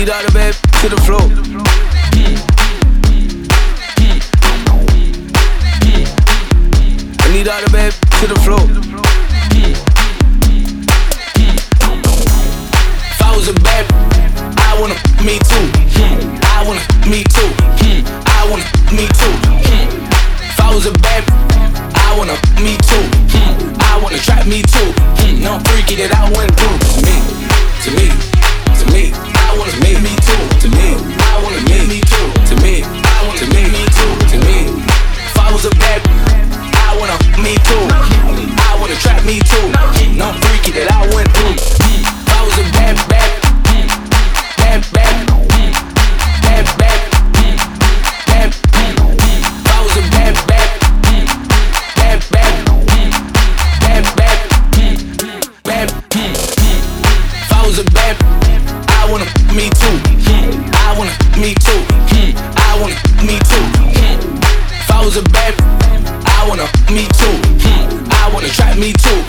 need all the bad to the floor. I need all the bad to the floor. If I was a bad, I wanna me too. I wanna me too. I wanna me too. If I was a bad, I wanna me too. I wanna trap me too. No freaky that I went through. To me, to me, bad, I wanna me too. I wanna me too. I wanna me too. If I was a bad, I wanna me too. I wanna trap me too.